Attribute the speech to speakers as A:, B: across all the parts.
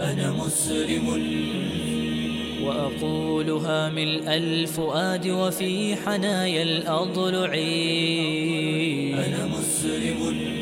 A: أنا مسلم. وأقولها ملء الفؤاد وفي حنايا الأضلع أنا مسلم.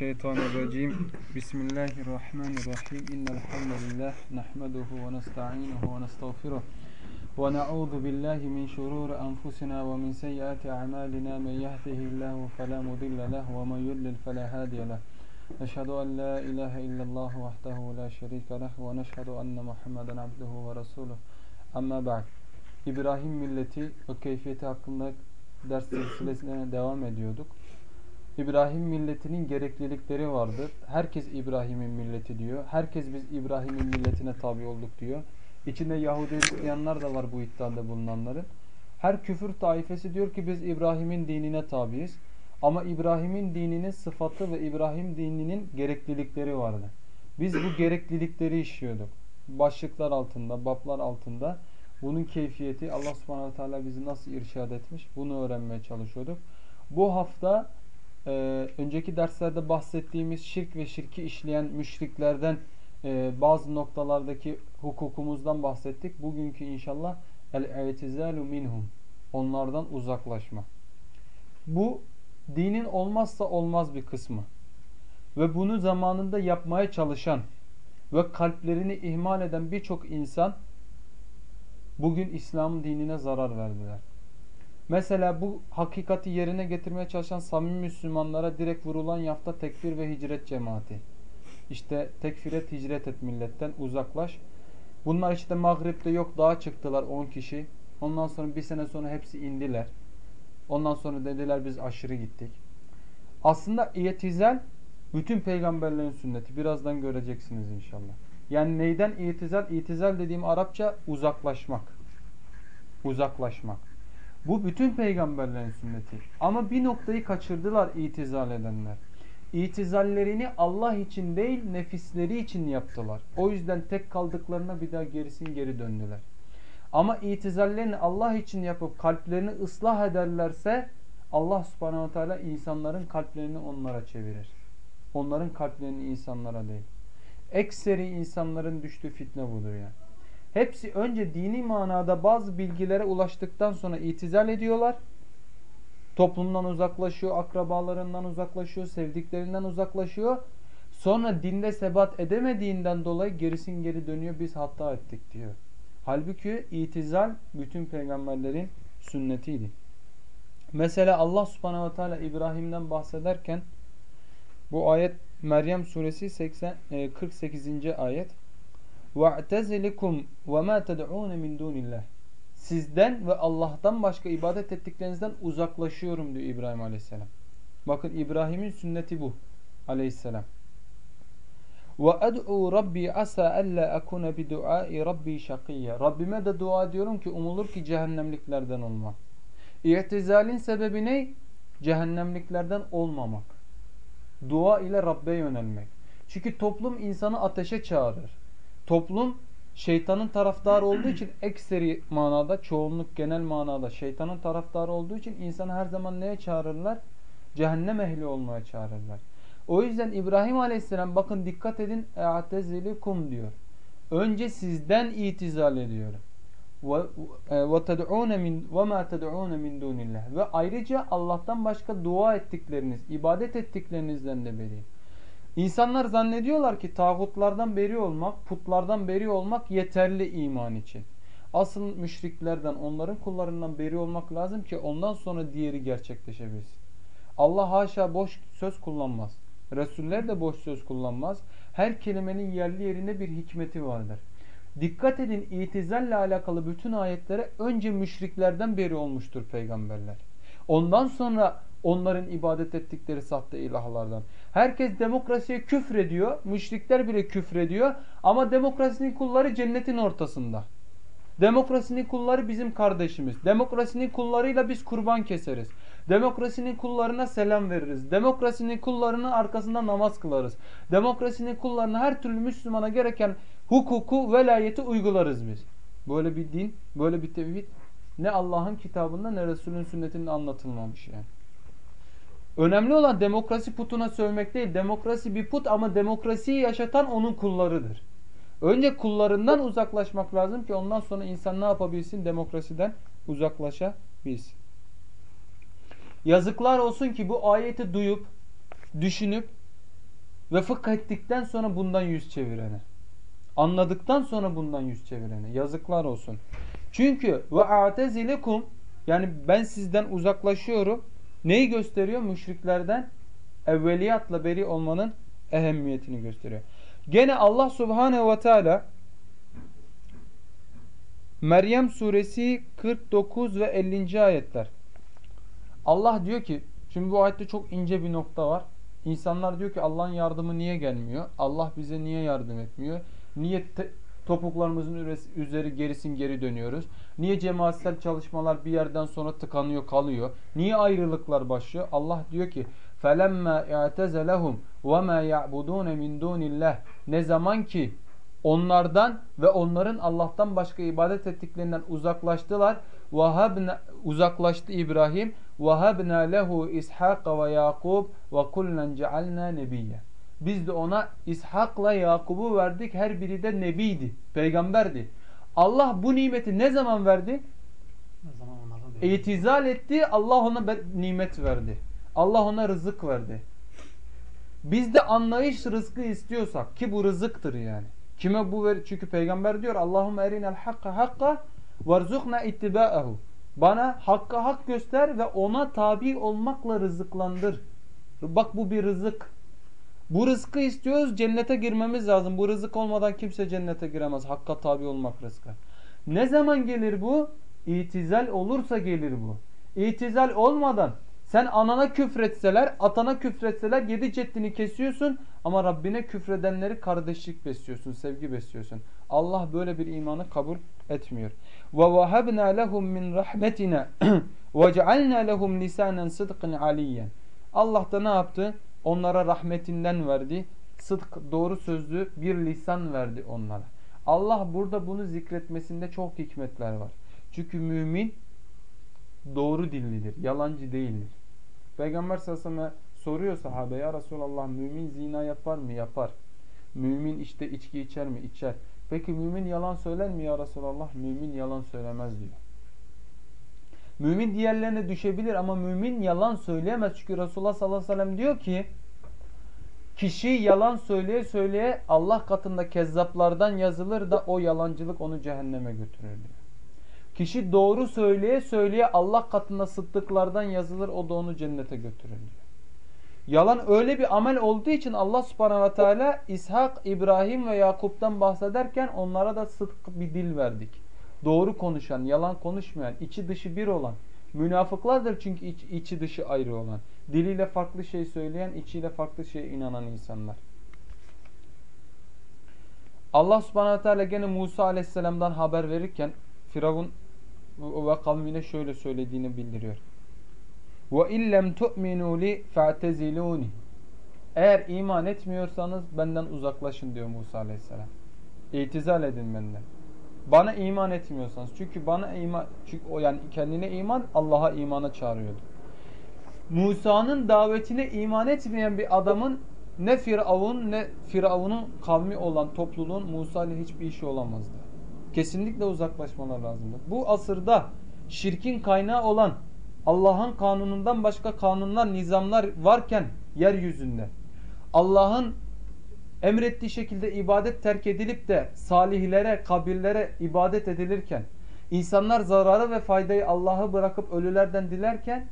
B: Mineşşeytanirracim. Bismillahirrahmanirrahim. İnnel hamdelillah nahmeduhu ve nestainuhu ve nestağfiruh. Ve na'udzu billahi min şururi enfusina ve min seyyiati a'malina men yehdihillahu fela mudille lahu ve men yudlil fela hadiye lahu. En la ilahe illallah vahdehu la şerike lahu ve neşhedü enne Muhammeden abduhu ve resuluh. Amma ba'd. İbrahim milleti ve keyfiyeti hakkında ders silsilesine devam ediyorduk. İbrahim milletinin gereklilikleri vardır. Herkes İbrahim'in milleti diyor. Herkes biz İbrahim'in milletine tabi olduk diyor. İçinde Yahudi Hristiyanlar da var bu iddiada bulunanların. Her küfür taifesi diyor ki biz İbrahim'in dinine tabiiz. Ama İbrahim'in dininin sıfatı ve İbrahim dininin gereklilikleri vardı. Biz bu gereklilikleri işliyorduk. Başlıklar altında, bablar altında. Bunun keyfiyeti Allah subhanahu teala bizi nasıl irşad etmiş bunu öğrenmeye çalışıyorduk. Bu hafta e, önceki derslerde bahsettiğimiz şirk ve şirki işleyen müşriklerden e, bazı noktalardaki hukukumuzdan bahsettik. Bugünkü inşallah el-i'tizalu minhum onlardan uzaklaşma. Bu dinin olmazsa olmaz bir kısmı. Ve bunu zamanında yapmaya çalışan ve kalplerini ihmal eden birçok insan bugün İslam dinine zarar verdiler. Mesela bu hakikati yerine getirmeye çalışan samimi Müslümanlara direkt vurulan yafta tekfir ve hicret cemaati. İşte tekfir et, hicret et milletten uzaklaş. Bunlar işte Maghrib'de yok dağa çıktılar 10 kişi. Ondan sonra bir sene sonra hepsi indiler. Ondan sonra dediler biz aşırı gittik. Aslında itizal bütün peygamberlerin sünneti. Birazdan göreceksiniz inşallah. Yani neyden itizal? İtizal dediğim Arapça uzaklaşmak. Uzaklaşmak. Bu bütün peygamberlerin sünneti. Ama bir noktayı kaçırdılar itizal edenler. İtizallerini Allah için değil nefisleri için yaptılar. O yüzden tek kaldıklarına bir daha gerisin geri döndüler. Ama itizallerini Allah için yapıp kalplerini ıslah ederlerse Allah subhanahu teala insanların kalplerini onlara çevirir. Onların kalplerini insanlara değil. Ekseri insanların düştüğü fitne budur yani. Hepsi önce dini manada bazı bilgilere ulaştıktan sonra itizal ediyorlar. Toplumdan uzaklaşıyor, akrabalarından uzaklaşıyor, sevdiklerinden uzaklaşıyor. Sonra dinde sebat edemediğinden dolayı gerisin geri dönüyor biz hata ettik diyor. Halbuki itizal bütün peygamberlerin sünnetiydi. Mesela Allah subhanehu ve teala İbrahim'den bahsederken bu ayet Meryem suresi 80, 48. ayet وَاَعْتَزِلِكُمْ وَمَا تَدْعُونَ مِنْ دُونِ اللّٰهِ Sizden ve Allah'tan başka ibadet ettiklerinizden uzaklaşıyorum diyor İbrahim aleyhisselam. Bakın İbrahim'in sünneti bu aleyhisselam. وَاَدْعُوا رَبِّي عَسَى أَلَّا أَكُونَ بِدُعَاءِ رَبِّي شَقِيًّا Rabbime de dua ediyorum ki umulur ki cehennemliklerden olmam. İ'tizalin sebebi ne? Cehennemliklerden olmamak. Dua ile Rabbe yönelmek. Çünkü toplum insanı ateşe çağırır. Toplum şeytanın taraftarı olduğu için ekseri manada, çoğunluk genel manada şeytanın taraftarı olduğu için insanı her zaman neye çağırırlar? Cehennem ehli olmaya çağırırlar. O yüzden İbrahim Aleyhisselam bakın dikkat edin e'tezilikum diyor. Önce sizden itizal ediyor. Ve min ve ted'un min dunillah. Ve ayrıca Allah'tan başka dua ettikleriniz, ibadet ettiklerinizden de beri. İnsanlar zannediyorlar ki tağutlardan beri olmak, putlardan beri olmak yeterli iman için. Asıl müşriklerden, onların kullarından beri olmak lazım ki ondan sonra diğeri gerçekleşebilsin. Allah haşa boş söz kullanmaz. Resuller de boş söz kullanmaz. Her kelimenin yerli yerinde bir hikmeti vardır. Dikkat edin itizalle alakalı bütün ayetlere önce müşriklerden beri olmuştur peygamberler. Ondan sonra Onların ibadet ettikleri sahte ilahlardan. Herkes demokrasiye küfrediyor. Müşrikler bile küfrediyor. Ama demokrasinin kulları cennetin ortasında. Demokrasinin kulları bizim kardeşimiz. Demokrasinin kullarıyla biz kurban keseriz. Demokrasinin kullarına selam veririz. Demokrasinin kullarının arkasında namaz kılarız. Demokrasinin kullarına her türlü Müslümana gereken hukuku, velayeti uygularız biz. Böyle bir din, böyle bir tevhid ne Allah'ın kitabında ne Resulün sünnetinde anlatılmamış yani. Önemli olan demokrasi putuna sövmek değil. Demokrasi bir put ama demokrasiyi yaşatan onun kullarıdır. Önce kullarından uzaklaşmak lazım ki ondan sonra insan ne yapabilsin? Demokrasiden uzaklaşabilsin. Yazıklar olsun ki bu ayeti duyup, düşünüp ve fıkh ettikten sonra bundan yüz çevirene. Anladıktan sonra bundan yüz çevirene. Yazıklar olsun. Çünkü ve a'tezilekum yani ben sizden uzaklaşıyorum. Neyi gösteriyor? Müşriklerden evveliyatla beri olmanın ehemmiyetini gösteriyor. Gene Allah Subhanahu ve Teala Meryem suresi 49 ve 50. ayetler. Allah diyor ki, şimdi bu ayette çok ince bir nokta var. İnsanlar diyor ki Allah'ın yardımı niye gelmiyor? Allah bize niye yardım etmiyor? Niye topuklarımızın üzeri gerisin geri dönüyoruz? Niye cemaatsel çalışmalar bir yerden sonra tıkanıyor kalıyor? Niye ayrılıklar başlıyor? Allah diyor ki فَلَمَّا اَعْتَزَلَهُمْ وَمَا يَعْبُدُونَ مِنْ دُونِ اللّٰهِ Ne zaman ki onlardan ve onların Allah'tan başka ibadet ettiklerinden uzaklaştılar. وَهَبْنَا Uzaklaştı İbrahim. وَهَبْنَا لَهُ إِسْحَاقَ وَيَاقُوبَ وَكُلًّا جَعَلْنَا نَبِيًّا Biz de ona İshak'la Yakub'u verdik. Her biri de nebiydi, peygamberdi. Allah bu nimeti ne zaman verdi? İtizal etti, Allah ona nimet verdi. Allah ona rızık verdi. Biz de anlayış rızkı istiyorsak ki bu rızıktır yani. Kime bu ver? Çünkü peygamber diyor Allahümme erinel hakka hakka varzukna ittiba'ahu. Bana hakka hak göster ve ona tabi olmakla rızıklandır. Bak bu bir rızık. Bu rızkı istiyoruz cennete girmemiz lazım. Bu rızık olmadan kimse cennete giremez. Hakka tabi olmak rızkı. Ne zaman gelir bu? İtizal olursa gelir bu. İtizal olmadan sen anana küfretseler, atana küfretseler yedi ceddini kesiyorsun ama Rabbine küfredenleri kardeşlik besliyorsun, sevgi besliyorsun. Allah böyle bir imanı kabul etmiyor. Ve vahabna lehum min rahmetina ve cealna lehum lisanen sıdkın aliyen. Allah da ne yaptı? Onlara rahmetinden verdi. Sıdk doğru sözlü bir lisan verdi onlara. Allah burada bunu zikretmesinde çok hikmetler var. Çünkü mümin doğru dillidir, yalancı değildir. Peygamber sallallahu aleyhi ve sellem soruyor sahabe ya Resulallah mümin zina yapar mı? Yapar. Mümin işte içki içer mi? İçer. Peki mümin yalan söyler mi ya Resulallah? Mümin yalan söylemez diyor. Mümin diğerlerine düşebilir ama mümin yalan söyleyemez. Çünkü Resulullah sallallahu aleyhi ve sellem diyor ki kişi yalan söyleye söyleye Allah katında kezzaplardan yazılır da o yalancılık onu cehenneme götürür diyor. Kişi doğru söyleye söyleye Allah katında sıddıklardan yazılır o da onu cennete götürür diyor. Yalan öyle bir amel olduğu için Allah subhanahu ve teala İshak, İbrahim ve Yakup'tan bahsederken onlara da sıdk bir dil verdik. Doğru konuşan, yalan konuşmayan, içi dışı bir olan. Münafıklardır çünkü iç, içi dışı ayrı olan. Diliyle farklı şey söyleyen, içiyle farklı şeye inanan insanlar. Allah subhanahu teala gene Musa aleyhisselamdan haber verirken Firavun ve kavmine şöyle söylediğini bildiriyor. Ve illem tu'minu li. Eğer iman etmiyorsanız benden uzaklaşın diyor Musa Aleyhisselam. İtizal edin benden. Bana iman etmiyorsanız. Çünkü bana iman çünkü o yani kendine iman Allah'a imana çağırıyordu. Musa'nın davetine iman etmeyen bir adamın ne Firavun ne Firavun'un kavmi olan topluluğun Musa ile hiçbir işi olamazdı. Kesinlikle uzaklaşmalar lazımdı. Bu asırda şirkin kaynağı olan Allah'ın kanunundan başka kanunlar, nizamlar varken yeryüzünde Allah'ın emrettiği şekilde ibadet terk edilip de salihlere, kabirlere ibadet edilirken insanlar zararı ve faydayı Allah'ı bırakıp ölülerden dilerken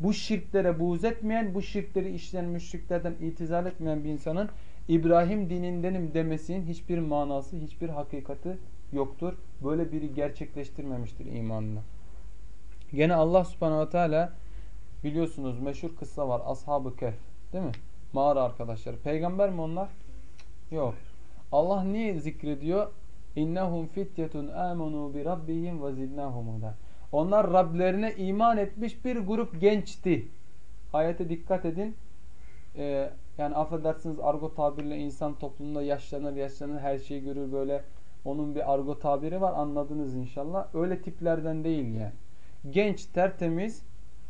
B: bu şirklere buğz etmeyen, bu şirkleri işleyen müşriklerden itizal etmeyen bir insanın İbrahim dinindenim demesinin hiçbir manası, hiçbir hakikati yoktur. Böyle biri gerçekleştirmemiştir imanını. Gene Allah subhanahu teala Biliyorsunuz meşhur kıssa var. Ashab-ı Kehf. Değil mi? Mağara arkadaşları. Peygamber mi onlar? Yok. Allah niye zikrediyor? İnnehum fityetun amenu bi rabbihim ve zidnahum. Onlar Rablerine iman etmiş bir grup gençti. Ayete dikkat edin. Ee, yani affedersiniz argo tabirle insan toplumunda yaşlanır yaşlanır her şeyi görür böyle. Onun bir argo tabiri var anladınız inşallah. Öyle tiplerden değil yani. Genç, tertemiz,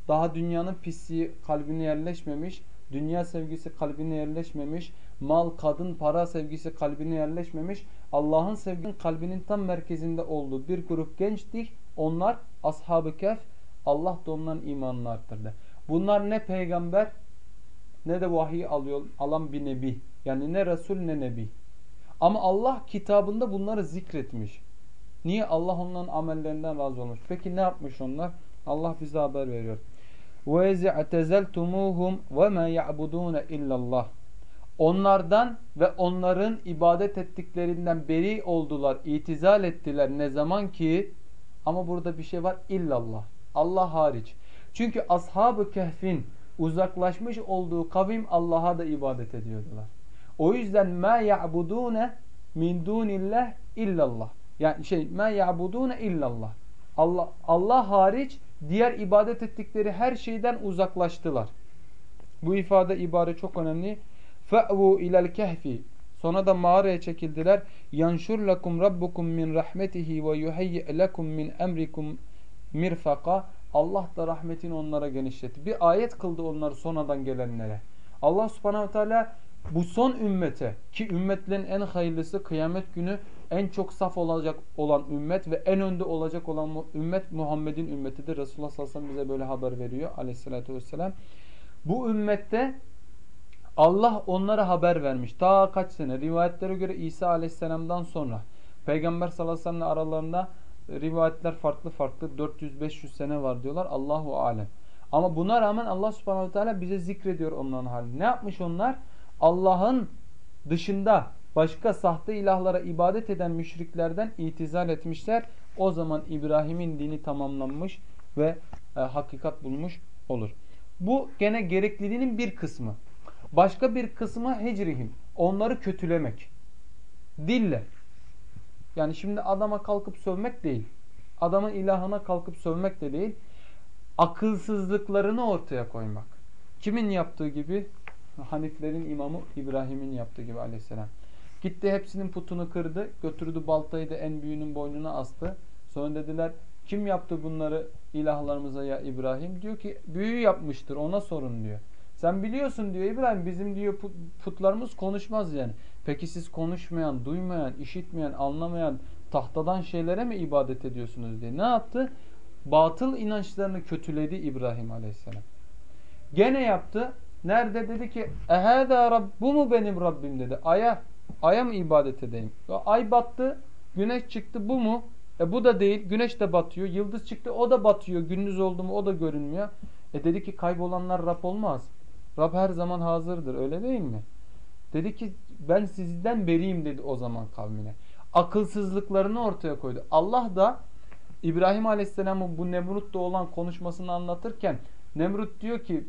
B: daha dünyanın pisliği kalbine yerleşmemiş, dünya sevgisi kalbine yerleşmemiş, mal, kadın, para sevgisi kalbine yerleşmemiş, Allah'ın sevgisinin kalbinin tam merkezinde olduğu bir grup gençtik. Onlar ashab-ı kehf, Allah da onların imanını arttırdı. Bunlar ne peygamber ne de vahiy alıyor, alan bir nebi. Yani ne Resul ne nebi. Ama Allah kitabında bunları zikretmiş. Niye? Allah onların amellerinden razı olmuş. Peki ne yapmış onlar? Allah bize haber veriyor. وَاِذِ اَتَزَلْتُمُوهُمْ وَمَا يَعْبُدُونَ اِلَّا اللّٰهِ Onlardan ve onların ibadet ettiklerinden beri oldular, itizal ettiler ne zaman ki ama burada bir şey var illallah. Allah hariç. Çünkü ashab-ı kehfin uzaklaşmış olduğu kavim Allah'a da ibadet ediyordular. O yüzden ma ya'budune min dunillah illallah. Yani şey ma ya'budune illallah. Allah Allah hariç diğer ibadet ettikleri her şeyden uzaklaştılar. Bu ifade ibare çok önemli. Fe'vu ilel kehfi. Sonra da mağaraya çekildiler. Yanşur lekum rabbukum min rahmetihi ve yuhayyi lekum min emrikum mirfaka. Allah da rahmetini onlara genişletti. Bir ayet kıldı onları sonradan gelenlere. Allah subhanahu teala bu son ümmete ki ümmetlerin en hayırlısı kıyamet günü en çok saf olacak olan ümmet ve en önde olacak olan ümmet Muhammed'in ümmetidir. Resulullah sallallahu aleyhi ve sellem bize böyle haber veriyor aleyhissalatü vesselam. Bu ümmette Allah onlara haber vermiş. Ta kaç sene? Rivayetlere göre İsa aleyhisselamdan sonra Peygamber sallallahu aleyhi ve sellem aralarında rivayetler farklı farklı 400-500 sene var diyorlar. Allahu alem. Ama buna rağmen Allah subhanahu teala bize zikrediyor onların halini. Ne yapmış onlar? Allah'ın dışında başka sahte ilahlara ibadet eden müşriklerden itizal etmişler. O zaman İbrahim'in dini tamamlanmış ve e, hakikat bulmuş olur. Bu gene gerekliliğinin bir kısmı. Başka bir kısmı hecrihim. Onları kötülemek. Dille. Yani şimdi adama kalkıp sövmek değil. Adamın ilahına kalkıp sövmek de değil. Akılsızlıklarını ortaya koymak. Kimin yaptığı gibi? Haniflerin imamı İbrahim'in yaptığı gibi aleyhisselam. Gitti hepsinin putunu kırdı. Götürdü baltayı da en büyüğünün boynuna astı. Sonra dediler kim yaptı bunları ilahlarımıza ya İbrahim? Diyor ki büyü yapmıştır ona sorun diyor. Sen biliyorsun diyor İbrahim bizim diyor putlarımız konuşmaz yani. Peki siz konuşmayan, duymayan, işitmeyen, anlamayan tahtadan şeylere mi ibadet ediyorsunuz diye. Ne yaptı? Batıl inançlarını kötüledi İbrahim Aleyhisselam. Gene yaptı. Nerede dedi ki ehâdâ Rabb bu mu benim Rabbim dedi. Aya, aya mı ibadet edeyim? Ay battı, güneş çıktı bu mu? E bu da değil. Güneş de batıyor. Yıldız çıktı o da batıyor. Gündüz oldu mu o da görünmüyor. E dedi ki kaybolanlar Rab olmaz. Rab her zaman hazırdır öyle değil mi? Dedi ki ben sizden beriyim dedi o zaman kavmine. Akılsızlıklarını ortaya koydu. Allah da İbrahim Aleyhisselam'ın bu Nemrut'ta olan konuşmasını anlatırken Nemrut diyor ki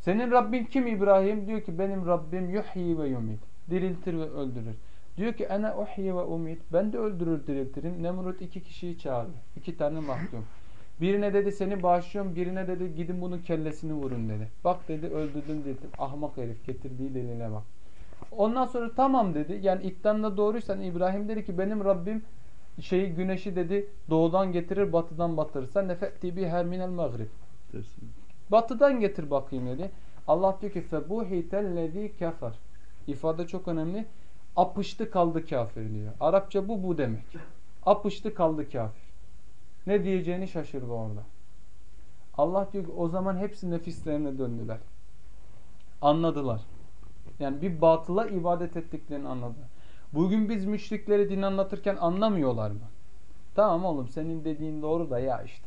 B: senin Rabbin kim İbrahim? Diyor ki benim Rabbim yuhyi ve yumit. Diriltir ve öldürür. Diyor ki ene uhyi ve umit. Ben de öldürür diriltirim. Nemrut iki kişiyi çağırdı. İki tane mahkum. Birine dedi seni bağışlıyorum. Birine dedi gidin bunun kellesini vurun dedi. Bak dedi öldürdüm dedi. Ahmak herif getirdiği delile bak. Ondan sonra tamam dedi. Yani iddianda doğruysan İbrahim dedi ki benim Rabbim şeyi güneşi dedi doğudan getirir batıdan batırır. Sen nefetti bi her minel mağrib. Batıdan getir bakayım dedi. Allah diyor ki febuhitellezî kefer. İfade çok önemli. Apıştı kaldı kafir diyor. Arapça bu bu demek. Apıştı kaldı kafir. Ne diyeceğini şaşırdı orada. Allah diyor ki o zaman hepsi nefislerine döndüler. Anladılar. Yani bir batıla ibadet ettiklerini anladı. Bugün biz müşrikleri din anlatırken anlamıyorlar mı? Tamam oğlum senin dediğin doğru da ya işte.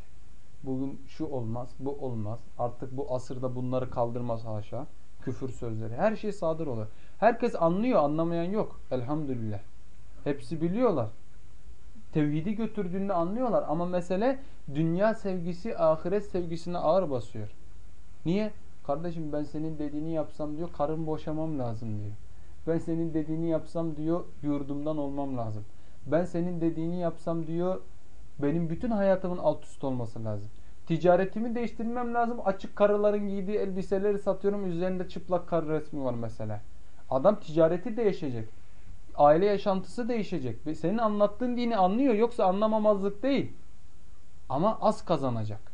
B: Bugün şu olmaz, bu olmaz. Artık bu asırda bunları kaldırmaz haşa. Küfür sözleri. Her şey sadır olur. Herkes anlıyor, anlamayan yok. Elhamdülillah. Hepsi biliyorlar. Tevhidi götürdüğünde anlıyorlar. Ama mesele dünya sevgisi, ahiret sevgisine ağır basıyor. Niye? Kardeşim ben senin dediğini yapsam diyor karın boşamam lazım diyor. Ben senin dediğini yapsam diyor yurdumdan olmam lazım. Ben senin dediğini yapsam diyor benim bütün hayatımın alt üst olması lazım. Ticaretimi değiştirmem lazım. Açık karıların giydiği elbiseleri satıyorum. Üzerinde çıplak karı resmi var mesela. Adam ticareti değişecek. Aile yaşantısı değişecek. Senin anlattığın dini anlıyor. Yoksa anlamamazlık değil. Ama az kazanacak.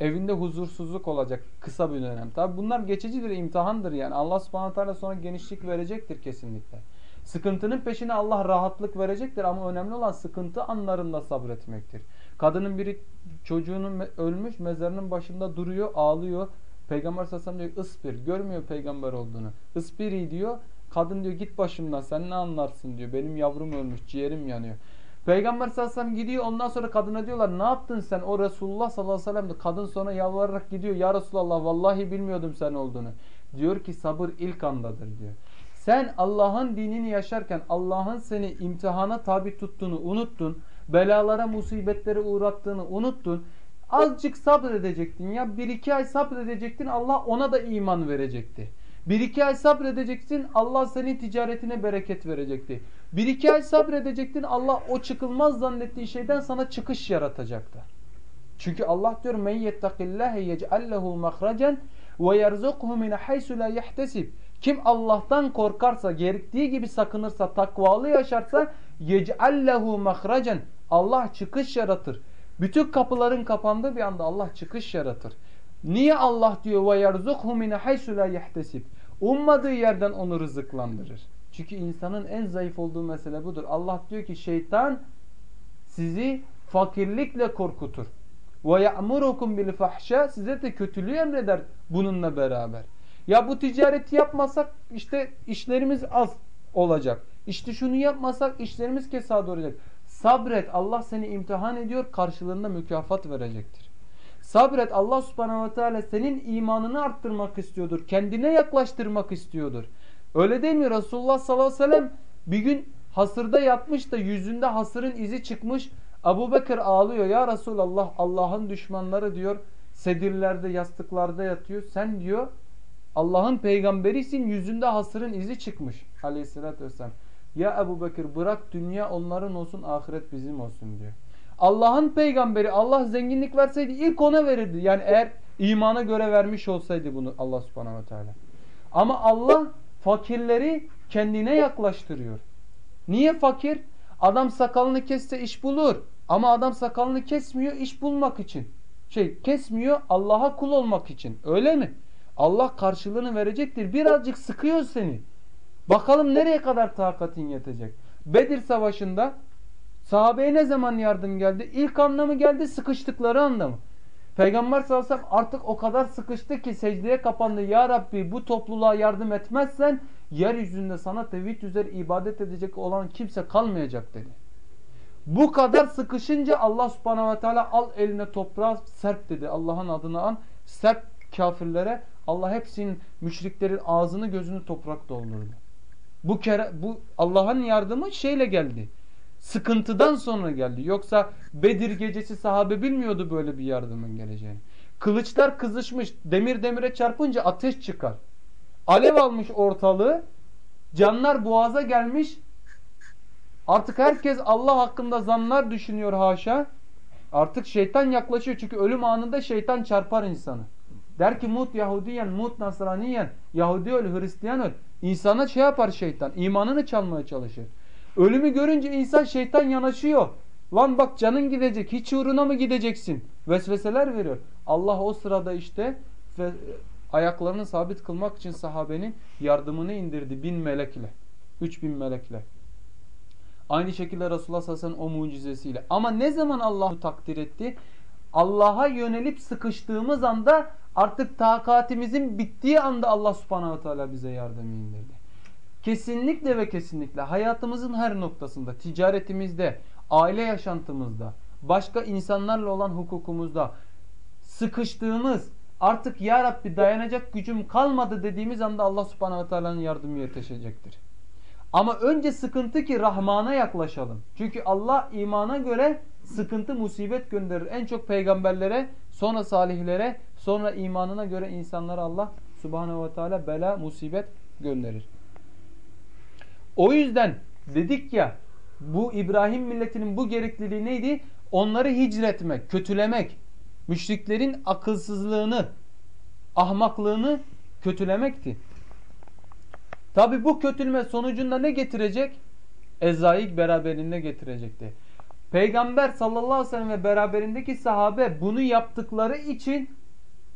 B: Evinde huzursuzluk olacak kısa bir dönem. Tabi bunlar geçicidir, imtihandır yani. Allah subhanahu sonra genişlik verecektir kesinlikle. Sıkıntının peşine Allah rahatlık verecektir ama önemli olan sıkıntı anlarında sabretmektir. Kadının biri çocuğunun ölmüş mezarının başında duruyor, ağlıyor. Peygamber sallallahu aleyhi ve sellem diyor ısbir. Görmüyor peygamber olduğunu. Ispiri diyor. Kadın diyor git başımdan sen ne anlarsın diyor. Benim yavrum ölmüş, ciğerim yanıyor. Peygamber sallallahu aleyhi ve sellem gidiyor ondan sonra kadına diyorlar ne yaptın sen o Resulullah sallallahu aleyhi ve sellem kadın sonra yalvararak gidiyor ya Resulallah vallahi bilmiyordum sen olduğunu. Diyor ki sabır ilk andadır diyor. Sen Allah'ın dinini yaşarken Allah'ın seni imtihana tabi tuttuğunu unuttun. Belalara musibetlere uğrattığını unuttun. Azıcık sabredecektin ya bir iki ay sabredecektin Allah ona da iman verecekti. Bir iki ay sabredeceksin Allah senin ticaretine bereket verecekti. Bir iki ay sabredecektin Allah o çıkılmaz zannettiği şeyden sana çıkış yaratacaktı. Çünkü Allah diyor men yettakillâhe yec'allehu mahracen ve yerzukhu min haysu la yahtesib. Kim Allah'tan korkarsa, gerektiği gibi sakınırsa, takvalı yaşarsa yec'allehu mahracen. Allah çıkış yaratır. Bütün kapıların kapandığı bir anda Allah çıkış yaratır. Niye Allah diyor ve yerzukhu min haysu la yahtesib? Ummadığı yerden onu rızıklandırır. Çünkü insanın en zayıf olduğu mesele budur. Allah diyor ki şeytan sizi fakirlikle korkutur. Ve ya'murukum bil fahşa size de kötülüğü emreder bununla beraber. Ya bu ticareti yapmasak işte işlerimiz az olacak. İşte şunu yapmasak işlerimiz kesad olacak. Sabret Allah seni imtihan ediyor karşılığında mükafat verecektir. Sabret Allah subhanahu ve teala senin imanını arttırmak istiyordur. Kendine yaklaştırmak istiyordur. Öyle değil mi? Resulullah sallallahu aleyhi ve sellem bir gün hasırda yatmış da yüzünde hasırın izi çıkmış. Abu Bekir ağlıyor. Ya Resulallah Allah'ın düşmanları diyor sedirlerde yastıklarda yatıyor. Sen diyor Allah'ın peygamberisin yüzünde hasırın izi çıkmış. Aleyhissalatü vesselam. Ya Ebu Bekir bırak dünya onların olsun ahiret bizim olsun diyor. Allah'ın peygamberi Allah zenginlik verseydi ilk ona verirdi. Yani eğer imana göre vermiş olsaydı bunu Allah subhanahu ve teala. Ama Allah fakirleri kendine yaklaştırıyor. Niye fakir? Adam sakalını kesse iş bulur. Ama adam sakalını kesmiyor iş bulmak için. Şey kesmiyor Allah'a kul olmak için. Öyle mi? Allah karşılığını verecektir. Birazcık sıkıyor seni. Bakalım nereye kadar takatin yetecek. Bedir Savaşı'nda sahabeye ne zaman yardım geldi? İlk anda mı geldi sıkıştıkları anda mı? Peygamber sallallahu aleyhi ve sellem artık o kadar sıkıştı ki secdeye kapandı. Ya Rabbi bu topluluğa yardım etmezsen yeryüzünde sana tevhid üzere ibadet edecek olan kimse kalmayacak dedi. Bu kadar sıkışınca Allah subhanahu ve teala al eline toprağı serp dedi. Allah'ın adını an serp kafirlere Allah hepsinin müşriklerin ağzını gözünü toprak doldurdu. Bu kere bu Allah'ın yardımı şeyle geldi. Sıkıntıdan sonra geldi. Yoksa Bedir gecesi sahabe bilmiyordu böyle bir yardımın geleceğini. Kılıçlar kızışmış. Demir demire çarpınca ateş çıkar. Alev almış ortalığı. Canlar boğaza gelmiş. Artık herkes Allah hakkında zanlar düşünüyor haşa. Artık şeytan yaklaşıyor. Çünkü ölüm anında şeytan çarpar insanı. Der ki mut Yahudiyen, mut Nasraniyen, Yahudi öl, Hristiyan öl. İnsana şey yapar şeytan, imanını çalmaya çalışır. Ölümü görünce insan şeytan yanaşıyor. Lan bak canın gidecek, hiç uğruna mı gideceksin? Vesveseler veriyor. Allah o sırada işte ve ayaklarını sabit kılmak için sahabenin yardımını indirdi bin melekle. Üç bin melekle. Aynı şekilde Resulullah sallallahu o mucizesiyle. Ama ne zaman Allah takdir etti? Allah'a yönelip sıkıştığımız anda artık takatimizin bittiği anda Allah subhanahu teala bize yardımı indirdi. Kesinlikle ve kesinlikle hayatımızın her noktasında, ticaretimizde, aile yaşantımızda, başka insanlarla olan hukukumuzda sıkıştığımız, artık ya Rabbi dayanacak gücüm kalmadı dediğimiz anda Allah subhanahu ve teala'nın yardımı yetişecektir. Ama önce sıkıntı ki Rahman'a yaklaşalım. Çünkü Allah imana göre sıkıntı, musibet gönderir. En çok peygamberlere, sonra salihlere, Sonra imanına göre insanlara Allah subhanehu ve teala bela, musibet gönderir. O yüzden dedik ya bu İbrahim milletinin bu gerekliliği neydi? Onları hicretmek, kötülemek, müşriklerin akılsızlığını, ahmaklığını kötülemekti. Tabi bu kötülme sonucunda ne getirecek? Ezaik beraberinde getirecekti. Peygamber sallallahu aleyhi ve sellem ve beraberindeki sahabe bunu yaptıkları için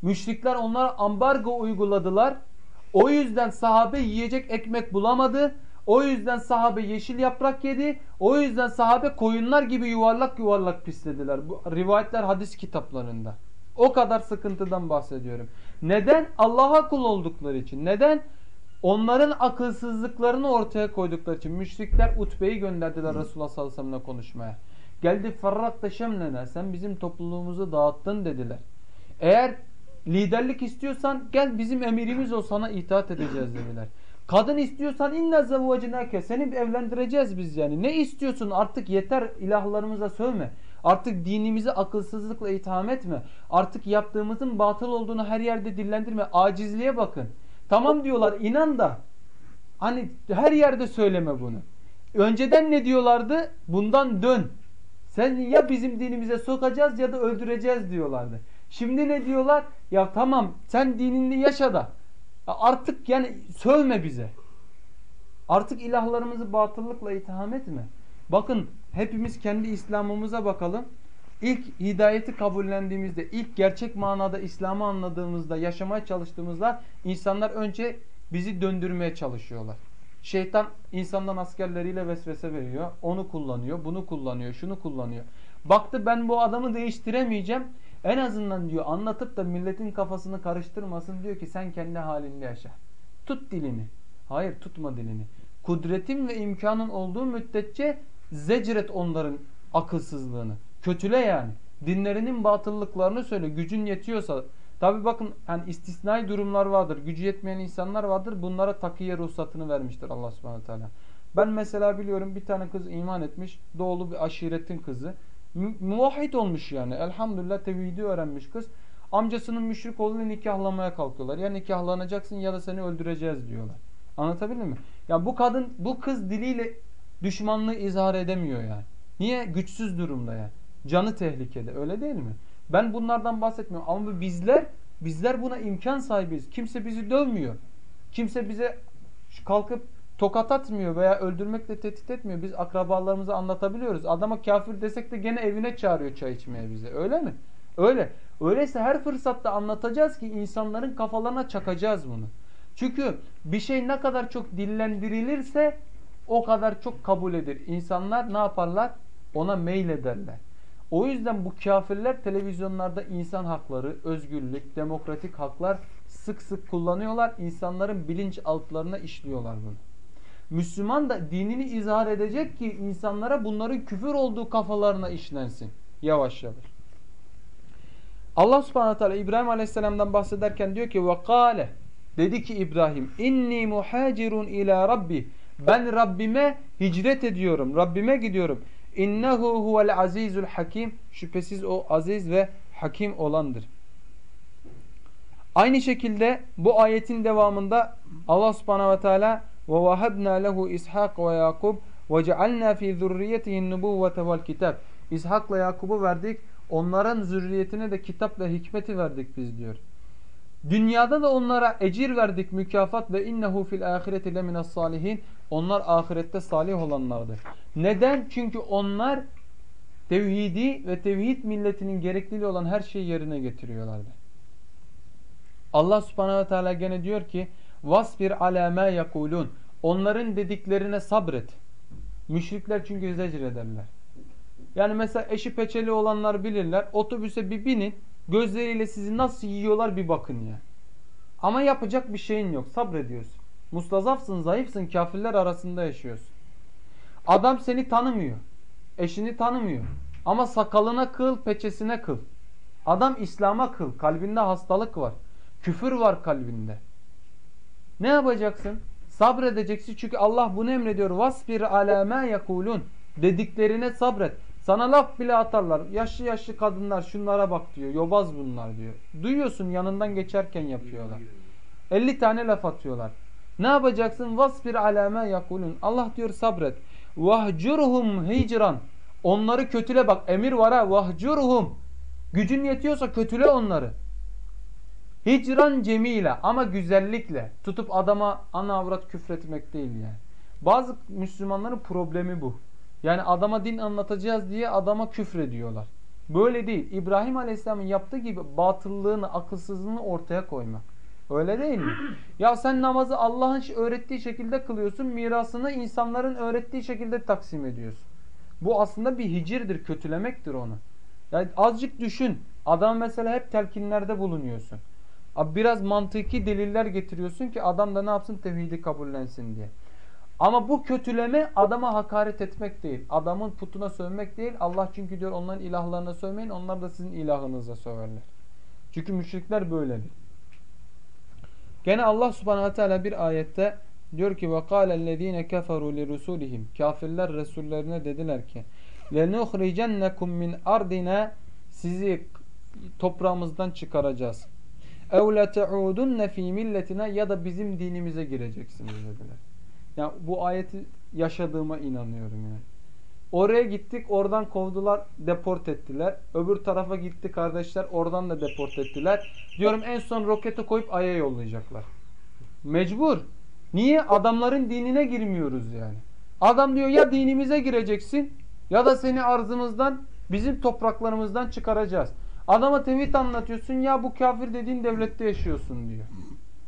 B: müşrikler onlara ambargo uyguladılar. O yüzden sahabe yiyecek ekmek bulamadı. O yüzden sahabe yeşil yaprak yedi. O yüzden sahabe koyunlar gibi yuvarlak yuvarlak pislediler. Bu rivayetler hadis kitaplarında. O kadar sıkıntıdan bahsediyorum. Neden? Allah'a kul oldukları için. Neden? Onların akılsızlıklarını ortaya koydukları için. Müşrikler Utbe'yi gönderdiler Resulullah sallallahu aleyhi ve sellem'le konuşmaya. Geldi ferrak da şemlene sen bizim topluluğumuzu dağıttın dediler. Eğer liderlik istiyorsan gel bizim emirimiz ol sana itaat edeceğiz dediler. Kadın istiyorsan inna zavvacinake seni evlendireceğiz biz yani. Ne istiyorsun artık yeter ilahlarımıza sövme. Artık dinimizi akılsızlıkla itham etme. Artık yaptığımızın batıl olduğunu her yerde dillendirme. Acizliğe bakın. Tamam diyorlar inan da hani her yerde söyleme bunu. Önceden ne diyorlardı? Bundan dön. Sen ya bizim dinimize sokacağız ya da öldüreceğiz diyorlardı. Şimdi ne diyorlar? Ya tamam sen dinini yaşa da artık yani sövme bize. Artık ilahlarımızı batıllıkla itham etme. Bakın hepimiz kendi İslam'ımıza bakalım. İlk hidayeti kabullendiğimizde, ilk gerçek manada İslam'ı anladığımızda, yaşamaya çalıştığımızda insanlar önce bizi döndürmeye çalışıyorlar. Şeytan insandan askerleriyle vesvese veriyor. Onu kullanıyor, bunu kullanıyor, şunu kullanıyor. Baktı ben bu adamı değiştiremeyeceğim. En azından diyor anlatıp da milletin kafasını karıştırmasın diyor ki sen kendi halinde yaşa. Tut dilini. Hayır tutma dilini. Kudretin ve imkanın olduğu müddetçe zecret onların akılsızlığını. Kötüle yani. Dinlerinin batıllıklarını söyle. Gücün yetiyorsa. Tabi bakın yani istisnai durumlar vardır. Gücü yetmeyen insanlar vardır. Bunlara takiye ruhsatını vermiştir Allah subhanahu teala. Ben mesela biliyorum bir tane kız iman etmiş. Doğulu bir aşiretin kızı. Muvahhid olmuş yani. Elhamdülillah tevhidi öğrenmiş kız. Amcasının müşrik olduğunu nikahlamaya kalkıyorlar. Ya nikahlanacaksın ya da seni öldüreceğiz diyorlar. Anlatabildim mi? Ya bu kadın, bu kız diliyle düşmanlığı izhar edemiyor yani. Niye? Güçsüz durumda ya. Canı tehlikede. Öyle değil mi? Ben bunlardan bahsetmiyorum. Ama bizler, bizler buna imkan sahibiyiz. Kimse bizi dövmüyor. Kimse bize kalkıp tokat atmıyor veya öldürmekle tehdit etmiyor. Biz akrabalarımıza anlatabiliyoruz. Adama kafir desek de gene evine çağırıyor çay içmeye bize. Öyle mi? Öyle. Öyleyse her fırsatta anlatacağız ki insanların kafalarına çakacağız bunu. Çünkü bir şey ne kadar çok dillendirilirse o kadar çok kabul edir. İnsanlar ne yaparlar? Ona meylederler. O yüzden bu kafirler televizyonlarda insan hakları, özgürlük, demokratik haklar sık sık kullanıyorlar. İnsanların bilinç altlarına işliyorlar bunu. Müslüman da dinini izhar edecek ki insanlara bunların küfür olduğu kafalarına işlensin. Yavaş yavaş. Allah subhanahu teala İbrahim aleyhisselamdan bahsederken diyor ki vakale dedi ki İbrahim inni muhacirun ila rabbi ben Rabbime hicret ediyorum. Rabbime gidiyorum. İnnehu huvel azizul hakim. Şüphesiz o aziz ve hakim olandır. Aynı şekilde bu ayetin devamında Allah subhanahu ve teala ve vahabna lehu ishak ve yakub ve cealna fi zurriyetihin nubuvvete vel kitab. İshak'la Yakub'u verdik. Onların zürriyetine de kitap ve hikmeti verdik biz diyor. Dünyada da onlara ecir verdik mükafat ve innehu fil ahireti lemines salihin. Onlar ahirette salih olanlardır. Neden? Çünkü onlar tevhidi ve tevhid milletinin gerekliliği olan her şeyi yerine getiriyorlardı. Allah subhanahu ve teala gene diyor ki vasbir ala ma yakulun. Onların dediklerine sabret. Müşrikler çünkü zecr ederler. Yani mesela eşi peçeli olanlar bilirler. Otobüse bir binin. Gözleriyle sizi nasıl yiyorlar bir bakın ya. Ama yapacak bir şeyin yok. Sabrediyorsun. Mustazafsın, zayıfsın, kafirler arasında yaşıyorsun. Adam seni tanımıyor. Eşini tanımıyor. Ama sakalına kıl, peçesine kıl. Adam İslam'a kıl. Kalbinde hastalık var. Küfür var kalbinde. Ne yapacaksın? Sabredeceksin çünkü Allah bunu emrediyor. Vasbir ala ma yekulun. Dediklerine sabret. Sana laf bile atarlar. Yaşlı yaşlı kadınlar şunlara bak diyor. Yobaz bunlar diyor. Duyuyorsun yanından geçerken yapıyorlar. 50 tane laf atıyorlar. Ne yapacaksın? Vasbir alame yakulun. Allah diyor sabret. Vahcurhum hicran. Onları kötüle bak. Emir var ha. Vahcurhum. Gücün yetiyorsa kötüle onları. Hicran cemile ama güzellikle. Tutup adama ana avrat küfretmek değil yani. Bazı Müslümanların problemi bu. Yani adama din anlatacağız diye adama küfrediyorlar. Böyle değil. İbrahim Aleyhisselam'ın yaptığı gibi batıllığını, akılsızlığını ortaya koymak. Öyle değil mi? Ya sen namazı Allah'ın öğrettiği şekilde kılıyorsun. Mirasını insanların öğrettiği şekilde taksim ediyorsun. Bu aslında bir hicirdir, kötülemektir onu. Yani azıcık düşün. Adam mesela hep telkinlerde bulunuyorsun. Biraz mantıki deliller getiriyorsun ki adam da ne yapsın? Tevhidi kabullensin diye. Ama bu kötüleme adama hakaret etmek değil. Adamın putuna sövmek değil. Allah çünkü diyor onların ilahlarına sövmeyin. Onlar da sizin ilahınıza söverler. Çünkü müşrikler böyledir. Gene Allah subhanahu teala bir ayette diyor ki وَقَالَ الَّذ۪ينَ كَفَرُوا لِرُسُولِهِمْ Kafirler Resullerine dediler ki لَنُخْرِجَنَّكُمْ مِنْ اَرْضِنَا Sizi toprağımızdan çıkaracağız. اَوْ لَتَعُودُنَّ ف۪ي مِلَّتِنَا Ya da bizim dinimize gireceksiniz dediler. Yani bu ayeti yaşadığıma inanıyorum yani. Oraya gittik oradan kovdular deport ettiler. Öbür tarafa gitti kardeşler oradan da deport ettiler. Diyorum en son rokete koyup aya yollayacaklar. Mecbur. Niye? Adamların dinine girmiyoruz yani. Adam diyor ya dinimize gireceksin ya da seni arzımızdan bizim topraklarımızdan çıkaracağız. Adama tevhid anlatıyorsun ya bu kafir dediğin devlette yaşıyorsun diyor.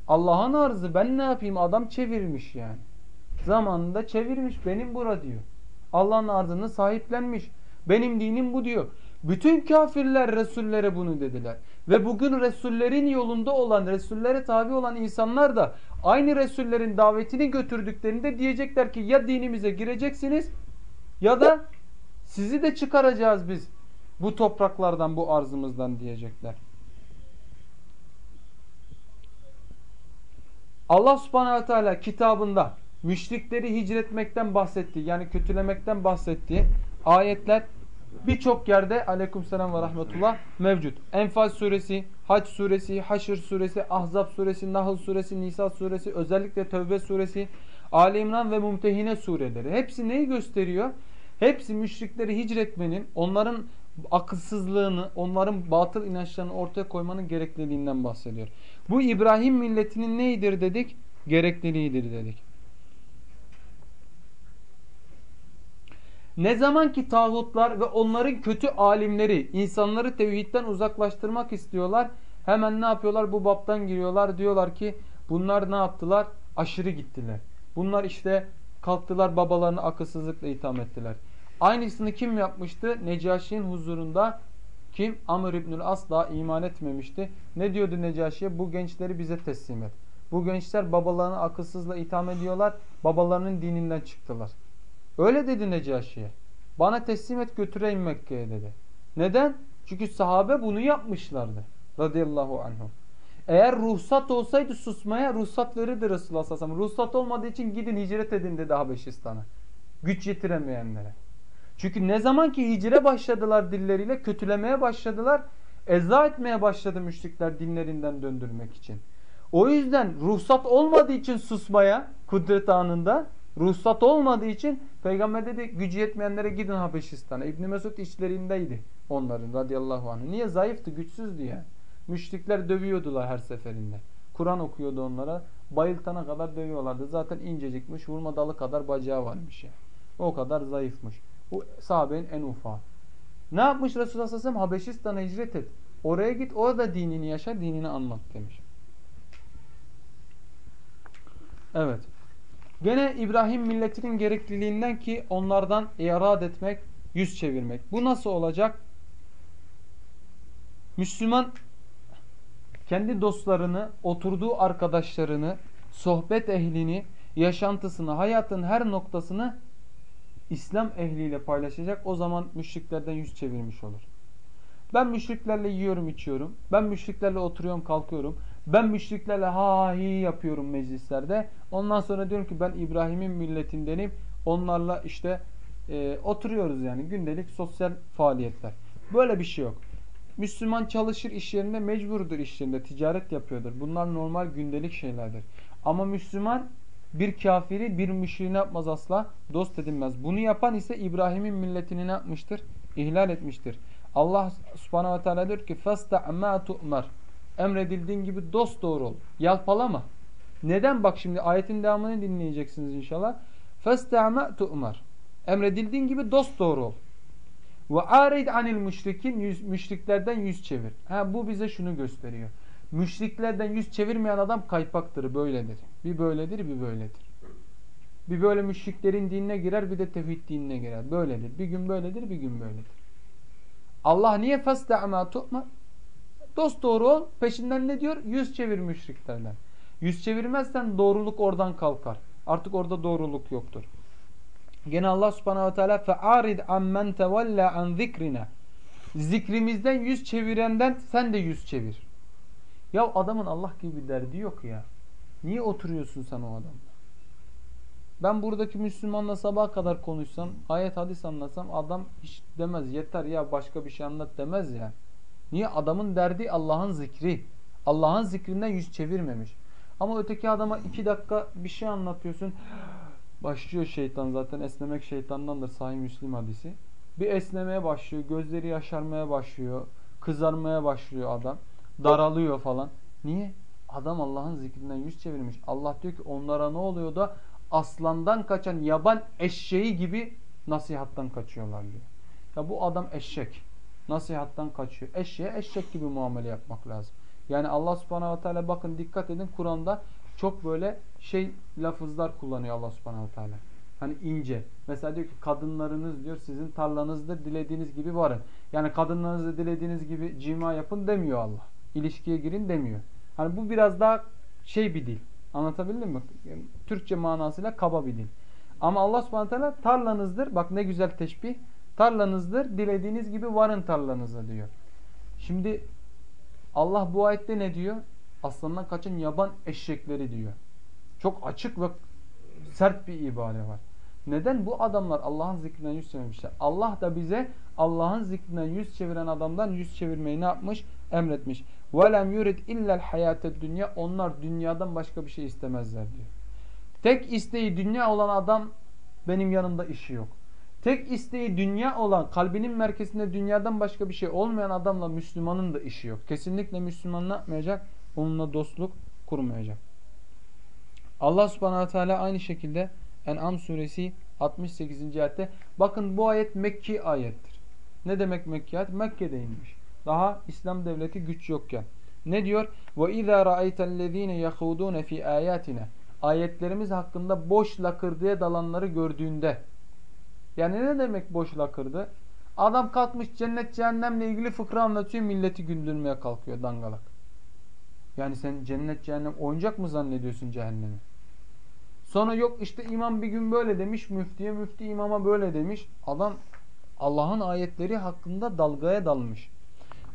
B: Allah'ın arzı ben ne yapayım adam çevirmiş yani. Zamanında çevirmiş benim bura diyor. Allah'ın arzını sahiplenmiş. Benim dinim bu diyor. Bütün kafirler Resullere bunu dediler. Ve bugün Resullerin yolunda olan, Resullere tabi olan insanlar da aynı Resullerin davetini götürdüklerinde diyecekler ki ya dinimize gireceksiniz ya da sizi de çıkaracağız biz bu topraklardan, bu arzımızdan diyecekler. Allah subhanahu teala kitabında müşrikleri hicretmekten bahsetti. Yani kötülemekten bahsetti. Ayetler birçok yerde aleykümselam ve rahmetullah mevcut. Enfal suresi, Hac suresi, Haşr suresi, Ahzab suresi, Nahl suresi, Nisa suresi, özellikle Tevbe suresi, Ali İmran ve Mumtehine sureleri. Hepsi neyi gösteriyor? Hepsi müşrikleri hicretmenin, onların akılsızlığını, onların batıl inançlarını ortaya koymanın gerekliliğinden bahsediyor. Bu İbrahim milletinin neydir dedik? Gerekliliğidir dedik. Ne zaman ki tağutlar ve onların kötü alimleri insanları tevhidden uzaklaştırmak istiyorlar. Hemen ne yapıyorlar? Bu baptan giriyorlar. Diyorlar ki bunlar ne yaptılar? Aşırı gittiler. Bunlar işte kalktılar babalarını akılsızlıkla itham ettiler. Aynısını kim yapmıştı? Necaşi'nin huzurunda kim? Amr İbnül Asla iman etmemişti. Ne diyordu Necaşi'ye? Bu gençleri bize teslim et. Bu gençler babalarını akılsızla itham ediyorlar. Babalarının dininden çıktılar. Öyle dedi Necaşi'ye. Bana teslim et götüreyim Mekke'ye dedi. Neden? Çünkü sahabe bunu yapmışlardı. Radıyallahu anhum. Eğer ruhsat olsaydı susmaya ruhsat verirdi Resulullah sallallahu aleyhi ve sellem. Ruhsat olmadığı için gidin hicret edin dedi Habeşistan'a. Güç yetiremeyenlere. Çünkü ne zaman ki hicre başladılar dilleriyle kötülemeye başladılar. Eza etmeye başladı müşrikler dinlerinden döndürmek için. O yüzden ruhsat olmadığı için susmaya kudret anında ruhsat olmadığı için peygamber dedi gücü yetmeyenlere gidin Habeşistan'a. İbn Mesud içlerindeydi onların radıyallahu anh. Niye? Zayıftı, güçsüzdü yani. Müşrikler dövüyordular her seferinde. Kur'an okuyordu onlara. Bayıltana kadar dövüyorlardı. Zaten incecikmiş, vurma dalı kadar bacağı varmış yani. O kadar zayıfmış. Bu sahabenin en ufağı. Ne yapmış Resulullah sallallahu aleyhi ve sellem? Habeşistan'a hicret et. Oraya git, orada dinini yaşa, dinini anlat demiş. Evet. Gene İbrahim milletinin gerekliliğinden ki onlardan irad etmek, yüz çevirmek. Bu nasıl olacak? Müslüman kendi dostlarını, oturduğu arkadaşlarını, sohbet ehlini, yaşantısını, hayatın her noktasını İslam ehliyle paylaşacak. O zaman müşriklerden yüz çevirmiş olur. Ben müşriklerle yiyorum içiyorum. Ben müşriklerle oturuyorum kalkıyorum. Ben müşriklerle ha yapıyorum meclislerde. Ondan sonra diyorum ki ben İbrahim'in milletindenim. Onlarla işte e, oturuyoruz yani gündelik sosyal faaliyetler. Böyle bir şey yok. Müslüman çalışır iş yerinde mecburdur iş yerinde ticaret yapıyordur. Bunlar normal gündelik şeylerdir. Ama Müslüman bir kafiri bir müşriği ne yapmaz asla? Dost edinmez. Bunu yapan ise İbrahim'in milletini ne yapmıştır? İhlal etmiştir. Allah subhanahu ve teala diyor ki فَاسْتَعْمَا تُؤْمَرْ Emredildiğin gibi dost doğru ol. Yalpalama. Neden? Bak şimdi ayetin devamını dinleyeceksiniz inşallah. فَاسْتَعْمَا تُؤْمَرْ Emredildiğin gibi dost doğru ol. Ve arid anil müşrikin müşriklerden yüz çevir. Ha bu bize şunu gösteriyor. Müşriklerden yüz çevirmeyen adam kaypaktır, böyledir. Bir böyledir, bir böyledir. Bir böyle müşriklerin dinine girer, bir de tevhid dinine girer. Böyledir. Bir gün böyledir, bir gün böyledir. Allah niye fasta'ma tu'ma? Dost doğru ol. Peşinden ne diyor? Yüz çevir müşriklerden. Yüz çevirmezsen doğruluk oradan kalkar. Artık orada doğruluk yoktur. Gene Allah subhanahu ve teala fe'arid ammen tevalla an zikrina. Zikrimizden yüz çevirenden sen de yüz çevir. Ya adamın Allah gibi bir derdi yok ya. Niye oturuyorsun sen o adamla? Ben buradaki Müslümanla sabaha kadar konuşsam, ayet hadis anlatsam adam hiç demez. Yeter ya başka bir şey anlat demez ya. Niye? Adamın derdi Allah'ın zikri. Allah'ın zikrinden yüz çevirmemiş. Ama öteki adama iki dakika bir şey anlatıyorsun. Başlıyor şeytan zaten esnemek şeytandandır sahih Müslim hadisi. Bir esnemeye başlıyor, gözleri yaşarmaya başlıyor, kızarmaya başlıyor adam. Daralıyor falan. Niye? Adam Allah'ın zikrinden yüz çevirmiş. Allah diyor ki onlara ne oluyor da aslandan kaçan yaban eşeği gibi nasihattan kaçıyorlar diyor. Ya bu adam eşek. Nasihattan kaçıyor. Eşeğe eşek gibi muamele yapmak lazım. Yani Allah subhanahu ve teala bakın dikkat edin Kur'an'da çok böyle şey lafızlar kullanıyor Allah subhanahu teala. Hani ince. Mesela diyor ki kadınlarınız diyor sizin tarlanızda dilediğiniz gibi varın. Yani kadınlarınızda dilediğiniz gibi cima yapın demiyor Allah. İlişkiye girin demiyor. Hani bu biraz daha şey bir dil. Anlatabildim mi? Türkçe manasıyla kaba bir dil. Ama Allah subhanahu teala tarlanızdır. Bak ne güzel teşbih. Tarlanızdır. Dilediğiniz gibi varın tarlanıza diyor. Şimdi Allah bu ayette ne diyor? aslandan kaçan yaban eşekleri diyor. Çok açık ve sert bir ibare var. Neden? Bu adamlar Allah'ın zikrinden yüz çevirmişler. Allah da bize Allah'ın zikrinden yüz çeviren adamdan yüz çevirmeyi ne yapmış? Emretmiş. وَلَمْ يُرِدْ اِلَّا الْحَيَاتَ dünya Onlar dünyadan başka bir şey istemezler diyor. Tek isteği dünya olan adam benim yanımda işi yok. Tek isteği dünya olan, kalbinin merkezinde dünyadan başka bir şey olmayan adamla Müslümanın da işi yok. Kesinlikle Müslüman ne yapmayacak? onunla dostluk kurmayacak. Allah subhanahu teala aynı şekilde En'am suresi 68. ayette bakın bu ayet Mekki ayettir. Ne demek Mekki ayet? Mekke'de inmiş. Daha İslam devleti güç yokken. Ne diyor? Ve izâ ra'aytellezîne yahudûne fî âyâtine Ayetlerimiz hakkında boş lakırdıya dalanları gördüğünde yani ne demek boş lakırdı? Adam kalkmış cennet cehennemle ilgili fıkra anlatıyor milleti güldürmeye kalkıyor dangalak. Yani sen cennet cehennem oyuncak mı zannediyorsun cehennemi? Sonra yok işte imam bir gün böyle demiş, müftiye müfti imama böyle demiş. Adam Allah'ın ayetleri hakkında dalgaya dalmış.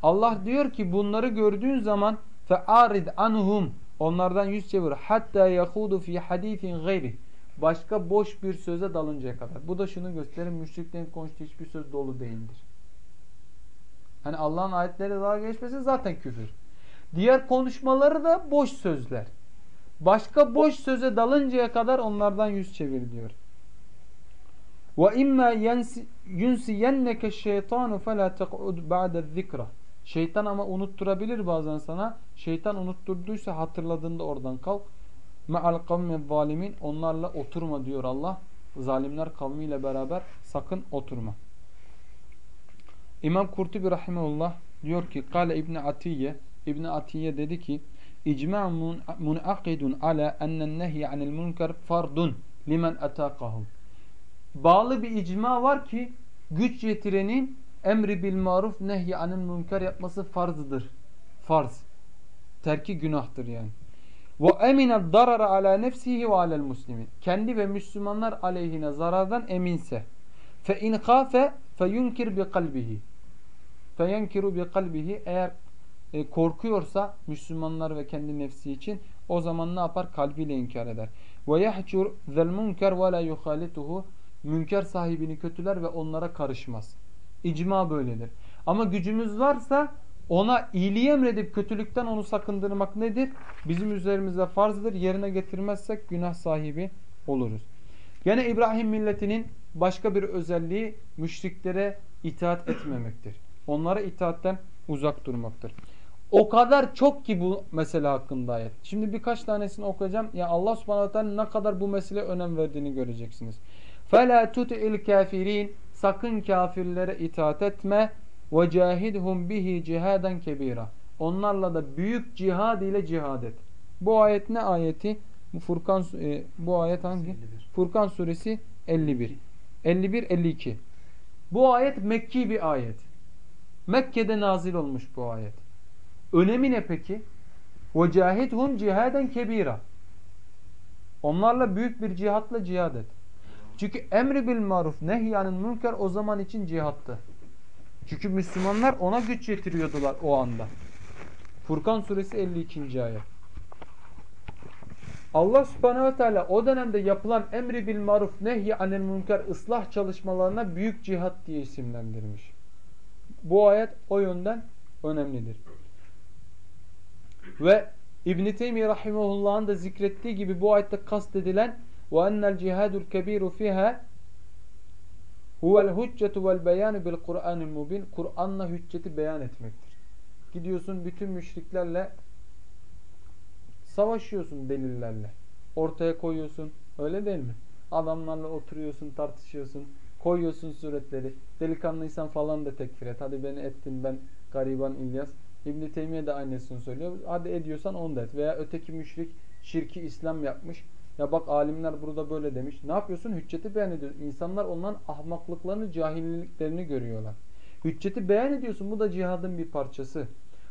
B: Allah diyor ki bunları gördüğün zaman fe'arid anhum onlardan yüz çevir hatta yahudu fi hadisin gayri başka boş bir söze dalıncaya kadar. Bu da şunu gösterir müşriklerin konuştuğu hiçbir söz dolu değildir. Hani Allah'ın ayetleri daha geçmesi zaten küfür. Diğer konuşmaları da boş sözler. Başka boş söze dalıncaya kadar onlardan yüz çevir diyor. Ve imma yunsiyenneke şeytanu fela tek'ud ba'de zikra. Şeytan ama unutturabilir bazen sana. Şeytan unutturduysa hatırladığında oradan kalk. Me'al kavmi zalimin. Onlarla oturma diyor Allah. Zalimler kavmiyle beraber sakın oturma. İmam Kurtubi rahimahullah diyor ki Kale İbni Atiye İbn Atiye dedi ki İcma munakidun ala ennen nehy anil münker fardun limen ataqahu. Bağlı bir icma var ki güç yetirenin emri bil maruf nehy anil münker yapması farzıdır. Farz. Terki günahtır yani. Ve emine darara ala nefsihi ve alel muslimin. Kendi ve Müslümanlar aleyhine zarardan eminse. Fe in khafe fe yunkir bi kalbihi. Fe yunkiru bi kalbihi. Eğer e, korkuyorsa Müslümanlar ve kendi nefsi için o zaman ne yapar? Kalbiyle inkar eder. Ve yahcur zel munker ve la yuhalituhu münker sahibini kötüler ve onlara karışmaz. İcma böyledir. Ama gücümüz varsa ona iyiliği emredip kötülükten onu sakındırmak nedir? Bizim üzerimizde farzdır. Yerine getirmezsek günah sahibi oluruz. Gene İbrahim milletinin başka bir özelliği müşriklere itaat etmemektir. Onlara itaatten uzak durmaktır. O kadar çok ki bu mesele hakkında ayet. Şimdi birkaç tanesini okuyacağım. Ya Allah subhanahu teala ne kadar bu mesele önem verdiğini göreceksiniz. فَلَا تُتِعِ الْكَافِرِينَ Sakın kafirlere itaat etme. وَجَاهِدْهُمْ bihi cihaden kebira. Onlarla da büyük cihad ile cihad et. Bu ayet ne ayeti? Bu Furkan e, bu ayet hangi?
C: 51.
B: Furkan suresi 51. 51 52. Bu ayet Mekki bir ayet. Mekke'de nazil olmuş bu ayet. Önemi ne peki? وَجَاهِدْهُمْ cihaden kebira. Onlarla büyük bir cihatla cihad et. Çünkü emri bil maruf nehyanın münker o zaman için cihattı. Çünkü Müslümanlar ona güç yetiriyordular o anda. Furkan suresi 52. ayet. Allah subhanehu ve teala o dönemde yapılan emri bil maruf nehy anil münker ıslah çalışmalarına büyük cihat diye isimlendirmiş. Bu ayet o yönden önemlidir. Ve İbn Teymiye rahimehullah'ın da zikrettiği gibi bu ayette kastedilen ennel cihadul kebiru fiha huvel hüccetu vel beyanu bil Kur'an'la hücceti beyan etmektir. Gidiyorsun bütün müşriklerle savaşıyorsun delillerle. Ortaya koyuyorsun. Öyle değil mi? Adamlarla oturuyorsun, tartışıyorsun. Koyuyorsun suretleri. Delikanlıysan falan da tekfir et. Hadi beni ettin ben gariban İlyas. İbn Teymiye de aynısını söylüyor. Hadi ediyorsan onu da et. Veya öteki müşrik şirki İslam yapmış. Ya bak alimler burada böyle demiş. Ne yapıyorsun? Hücceti beyan ediyorsun. İnsanlar onların ahmaklıklarını, cahilliklerini görüyorlar. Hücceti beyan ediyorsun. Bu da cihadın bir parçası.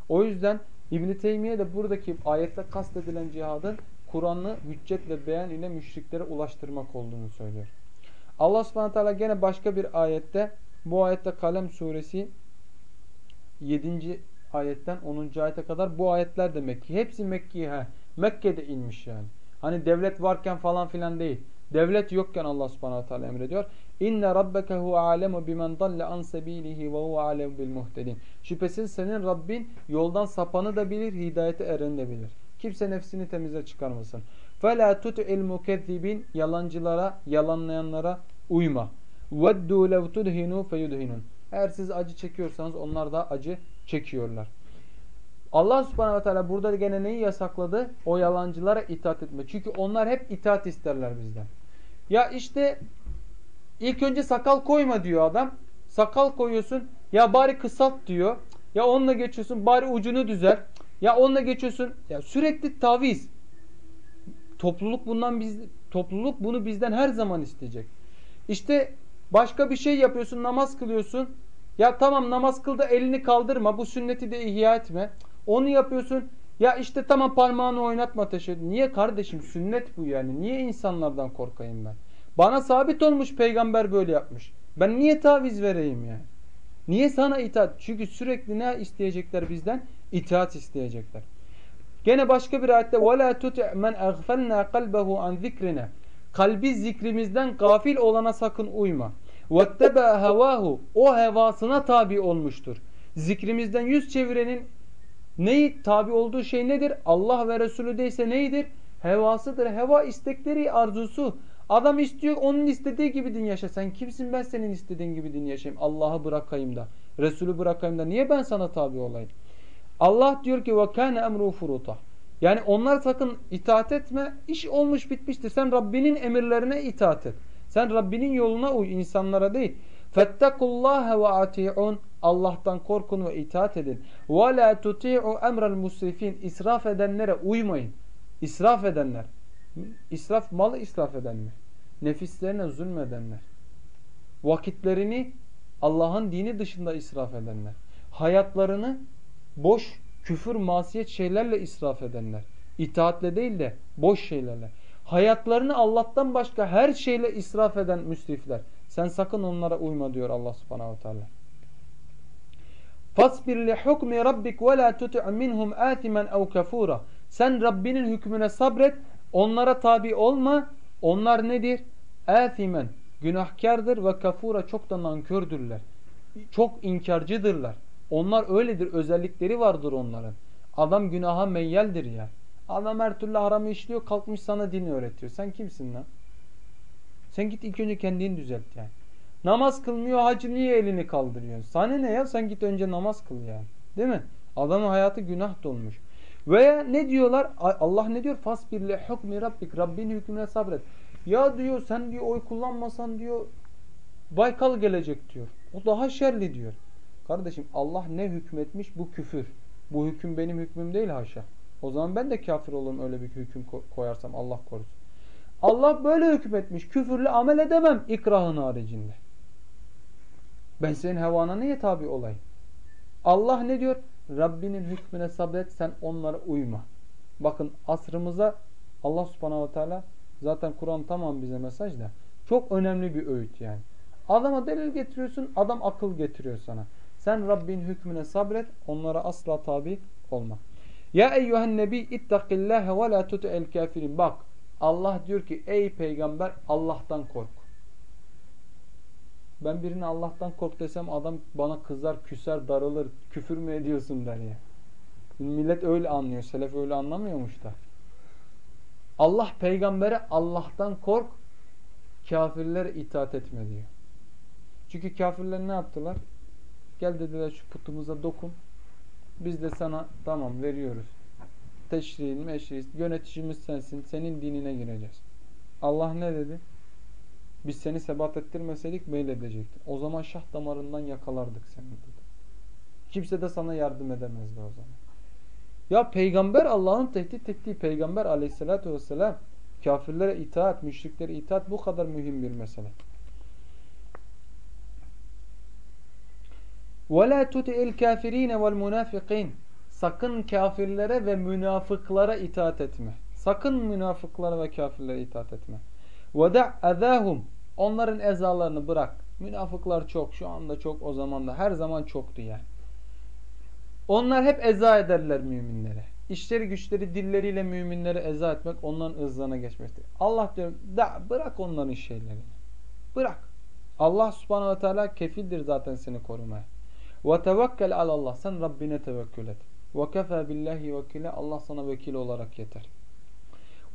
B: O yüzden İbn Teymiye de buradaki ayette kastedilen cihadın Kur'an'ı hüccet ve beyan ile müşriklere ulaştırmak olduğunu söylüyor. Allah subhanahu teala gene başka bir ayette bu ayette Kalem suresi 7. ayetten 10. ayete kadar bu ayetler de Mekki. Hepsi Mekki. He. Mekke'de inmiş yani. Hani devlet varken falan filan değil. Devlet yokken Allah subhanahu teala emrediyor. İnne rabbeke hu alemu bimen dalle an sebilihi ve hu alemu bil muhtedin. Şüphesiz senin Rabbin yoldan sapanı da bilir, hidayete ereni de bilir. Kimse nefsini temize çıkarmasın. Fela tut'il mukezzibin yalancılara, yalanlayanlara uyma. Veddu lev tudhinu feyudhinun. Eğer siz acı çekiyorsanız onlar da acı çekiyorlar. Allah subhanahu ve teala burada gene neyi yasakladı? O yalancılara itaat etme. Çünkü onlar hep itaat isterler bizden. Ya işte ilk önce sakal koyma diyor adam. Sakal koyuyorsun. Ya bari kısalt diyor. Ya onunla geçiyorsun. Bari ucunu düzer. Ya onunla geçiyorsun. Ya sürekli taviz. Topluluk bundan biz topluluk bunu bizden her zaman isteyecek. İşte başka bir şey yapıyorsun, namaz kılıyorsun. Ya tamam namaz kıl da elini kaldırma. Bu sünneti de ihya etme. Onu yapıyorsun. Ya işte tamam parmağını oynatma teşekkür. Niye kardeşim? Sünnet bu yani. Niye insanlardan korkayım ben? Bana sabit olmuş peygamber böyle yapmış. Ben niye taviz vereyim yani? Niye sana itaat? Çünkü sürekli ne isteyecekler bizden? İtaat isteyecekler. Gene başka bir ayette وَلَا تُتِعْ مَنْ اَغْفَلْنَا قَلْبَهُ عَنْ ذِكْرِنَا Kalbi zikrimizden gafil olana sakın uyma. وَاتَّبَا هَوَاهُ O hevasına tabi olmuştur. Zikrimizden yüz çevirenin neyi tabi olduğu şey nedir? Allah ve Resulü değilse neydir? Hevasıdır. Heva istekleri, arzusu. Adam istiyor onun istediği gibi din yaşa. Sen kimsin ben senin istediğin gibi din yaşayayım. Allah'ı bırakayım da. Resulü bırakayım da. Niye ben sana tabi olayım? Allah diyor ki وَكَانَ اَمْرُهُ فُرُوتًا Yani onlar sakın itaat etme. İş olmuş bitmiştir. Sen Rabbinin emirlerine itaat et. Sen Rabbinin yoluna uy insanlara değil. فَاتَّقُوا اللّٰهَ وَاَطِيعُونَ Allah'tan korkun ve itaat edin. Ve la tuti'u emrel musrifin. İsraf edenlere uymayın. İsraf edenler. İsraf malı israf edenler. Nefislerine zulmedenler. Vakitlerini Allah'ın dini dışında israf edenler. Hayatlarını boş, küfür, masiyet şeylerle israf edenler. İtaatle değil de boş şeylerle. Hayatlarını Allah'tan başka her şeyle israf eden müsrifler. Sen sakın onlara uyma diyor Allah subhanahu teala. Fasbir li hukmi rabbik ve la tuti' minhum atimen ev kafura. Sen Rabbinin hükmüne sabret. Onlara tabi olma. Onlar nedir? Atimen. günahkardır ve kafura çok da nankördürler. Çok inkarcıdırlar. Onlar öyledir. Özellikleri vardır onların. Adam günaha meyyeldir ya. Adam her türlü haramı işliyor kalkmış sana din öğretiyor. Sen kimsin lan? Sen git ilk önce kendini düzelt yani. Namaz kılmıyor hacı niye elini kaldırıyorsun? Sana ne ya sen git önce namaz kıl yani. Değil mi? Adamın hayatı günah dolmuş. Veya ne diyorlar? Allah ne diyor? Fasbir le hukmi rabbik. Rabbin hükmüne sabret. Ya diyor sen diyor oy kullanmasan diyor Baykal gelecek diyor. O daha şerli diyor. Kardeşim Allah ne hükmetmiş bu küfür. Bu hüküm benim hükmüm değil haşa. O zaman ben de kafir olurum öyle bir hüküm koyarsam Allah korusun. Allah böyle hükmetmiş. Küfürle amel edemem ikrahın haricinde. Ben senin hevana niye tabi olayım? Allah ne diyor? Rabbinin hükmüne sabret sen onlara uyma. Bakın asrımıza Allah subhanahu teala zaten Kur'an tamam bize mesaj da çok önemli bir öğüt yani. Adama delil getiriyorsun adam akıl getiriyor sana. Sen Rabbin hükmüne sabret onlara asla tabi olma. Ya eyyühen nebi ittakillâhe ve la tut'el kafirin. Bak Allah diyor ki ey peygamber Allah'tan kork. Ben birine Allah'tan kork desem adam bana kızar, küser, darılır, küfür mü ediyorsun der ya. Millet öyle anlıyor. Selef öyle anlamıyormuş da. Allah peygambere Allah'tan kork, kafirlere itaat etme diyor. Çünkü kafirler ne yaptılar? Gel dediler şu putumuza dokun. Biz de sana tamam veriyoruz. Teşriğin, meşriğin, yöneticimiz sensin. Senin dinine gireceğiz. Allah ne dedi? Biz seni sebat ettirmeseydik meyledecektin. O zaman şah damarından yakalardık seni dedi. Kimse de sana yardım edemezdi o zaman. Ya peygamber Allah'ın tehdit ettiği peygamber aleyhissalatü vesselam kafirlere itaat, müşriklere itaat bu kadar mühim bir mesele. وَلَا تُتِئِ الْكَافِر۪ينَ وَالْمُنَافِق۪ينَ Sakın kafirlere ve münafıklara itaat etme. Sakın münafıklara ve kafirlere itaat etme. وَدَعْ اَذَاهُمْ Onların ezalarını bırak. Münafıklar çok. Şu anda çok. O zaman da her zaman çoktu yani. Onlar hep eza ederler müminlere. İşleri güçleri dilleriyle müminleri eza etmek onların ırzlarına geçmektir. Allah diyor da bırak onların şeylerini. Bırak. Allah subhanahu ve teala kefildir zaten seni korumaya. Ve tevekkel alallah. Sen Rabbine tevekkül et. Ve kefe billahi vekile. Allah sana vekil olarak yeter.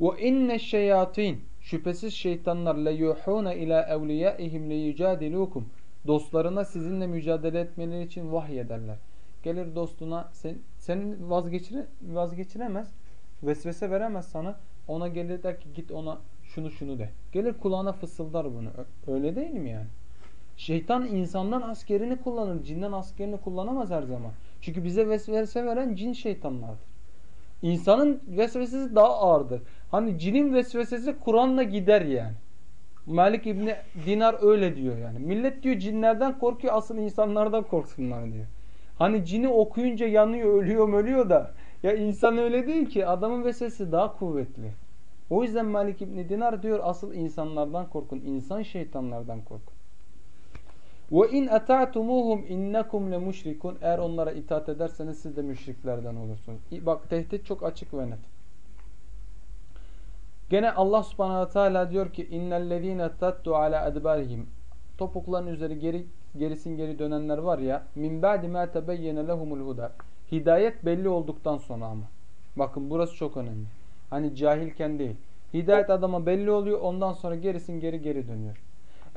B: Ve inne şeyatin. Şüphesiz şeytanlar le yuhuna ila evliyaihim le yucadilukum. Dostlarına sizinle mücadele etmeleri için vahiy ederler. Gelir dostuna sen, seni vazgeçire, vazgeçiremez. Vesvese veremez sana. Ona gelir der ki git ona şunu şunu de. Gelir kulağına fısıldar bunu. Öyle değil mi yani? Şeytan insandan askerini kullanır. Cinden askerini kullanamaz her zaman. Çünkü bize vesvese veren cin şeytanlardır. İnsanın vesvesesi daha ağırdır. Hani cinin vesvesesi Kur'an'la gider yani. Malik İbni Dinar öyle diyor yani. Millet diyor cinlerden korkuyor asıl insanlardan korksunlar diyor. Hani cini okuyunca yanıyor, ölüyor, ölüyor da ya insan öyle değil ki. Adamın vesvesesi daha kuvvetli. O yüzden Malik İbni Dinar diyor asıl insanlardan korkun. İnsan şeytanlardan korkun. Ve in ata'tumuhum innakum le müşrikun. Eğer onlara itaat ederseniz siz de müşriklerden olursunuz. Bak tehdit çok açık ve net. Gene Allah subhanahu teala diyor ki innellezine tattu ala adbarihim. Topukların üzeri geri gerisin geri dönenler var ya min ba'di ma tebeyyene lehumul huda. Hidayet belli olduktan sonra ama. Bakın burası çok önemli. Hani cahilken değil. Hidayet adama belli oluyor ondan sonra gerisin geri geri dönüyor.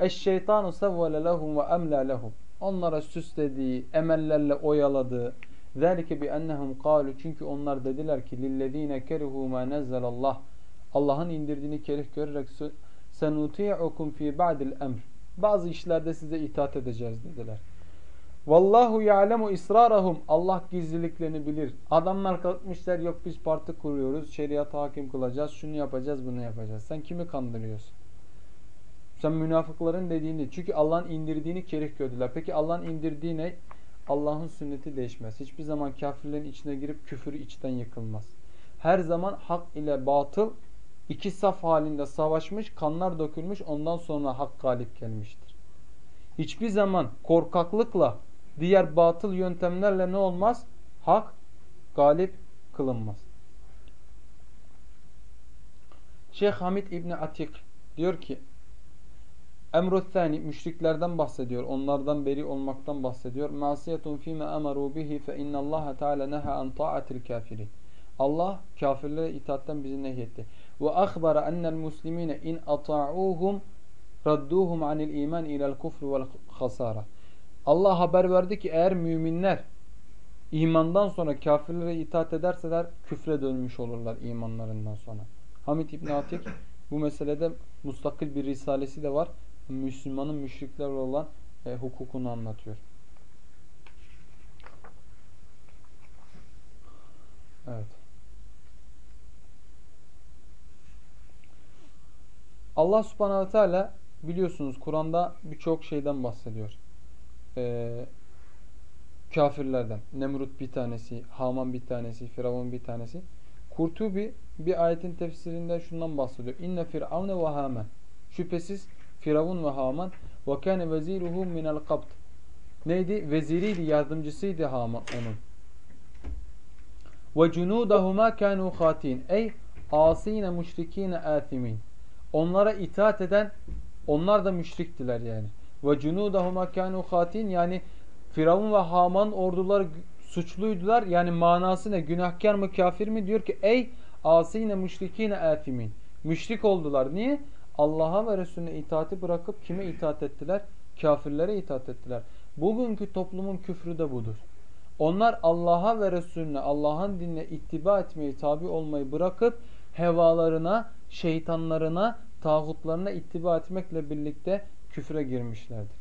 B: Eşşeytanu sevvele lehum ve emla lehum. Onlara süslediği, emellerle oyaladığı. Zalike bi ennehum kalu. Çünkü onlar dediler ki lillezine kerihu ma nezzelallah. Allah'ın indirdiğini kerih görerek senuti'ukum fi ba'dil emr. Bazı işlerde size itaat edeceğiz dediler. Vallahu ya'lemu israrahum. Allah gizliliklerini bilir. Adamlar kalkmışlar yok biz parti kuruyoruz. Şeriat hakim kılacağız. Şunu yapacağız, bunu yapacağız. Sen kimi kandırıyorsun? Sen münafıkların dediğini. Çünkü Allah'ın indirdiğini kerih gördüler. Peki Allah'ın indirdiği ne? Allah'ın sünneti değişmez. Hiçbir zaman kafirlerin içine girip küfür içten yıkılmaz. Her zaman hak ile batıl iki saf halinde savaşmış, kanlar dökülmüş, ondan sonra hak galip gelmiştir. Hiçbir zaman korkaklıkla, diğer batıl yöntemlerle ne olmaz? Hak galip kılınmaz. Şeyh Hamid İbni Atik diyor ki, Emru'th-thani müşriklerden bahsediyor. Onlardan beri olmaktan bahsediyor. Masiyetun fîme emaru bihi fe innallaha teala neha an ta'atil kafirin. Allah kafirlere itaatten bizi nehyetti. Ve akhbara ennel muslimine in ata'uhum radduhum anil iman ila'l kufr vel hasara. Allah haber verdi ki eğer müminler imandan sonra kafirlere itaat ederseler küfre dönmüş olurlar imanlarından sonra. Hamid İbn Atik bu meselede mustakil bir risalesi de var. Müslümanın müşriklerle olan e, hukukunu anlatıyor. Evet. Allah subhanahu teala biliyorsunuz Kur'an'da birçok şeyden bahsediyor. Ee, kafirlerden. Nemrut bir tanesi, Haman bir tanesi, Firavun bir tanesi. Kurtubi bir ayetin tefsirinde şundan bahsediyor. İnne firavne ve haman. Şüphesiz Firavun ve Haman ve kâne veziruhu minel qabd. Neydi? Veziriydi, yardımcısıydı Haman onun. Ve cunudahuma kânû khâtin. Ey asîne müşrikîne âthimin. Onlara itaat eden onlar da müşriktiler yani. Ve cunudahuma kânû khâtin yani Firavun ve Haman ordular suçluydular. Yani manası ne? Günahkar mı kafir mi? Diyor ki ey asine müşrikine atimin. Müşrik oldular. Niye? Allah'a ve Resulüne itaati bırakıp kime itaat ettiler? Kafirlere itaat ettiler. Bugünkü toplumun küfrü de budur. Onlar Allah'a ve Resulüne, Allah'ın dinine ittiba etmeyi, tabi olmayı bırakıp hevalarına, şeytanlarına, tağutlarına ittiba etmekle birlikte küfre girmişlerdir.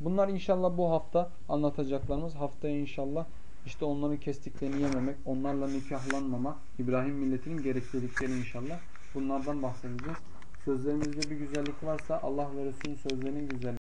B: Bunlar inşallah bu hafta anlatacaklarımız. Haftaya inşallah işte onların kestiklerini yememek, onlarla nikahlanmamak, İbrahim milletinin gereklilikleri inşallah. Bunlardan bahsedeceğiz. Sözlerimizde bir güzellik varsa Allah ve Resulün sözlerinin güzelliği.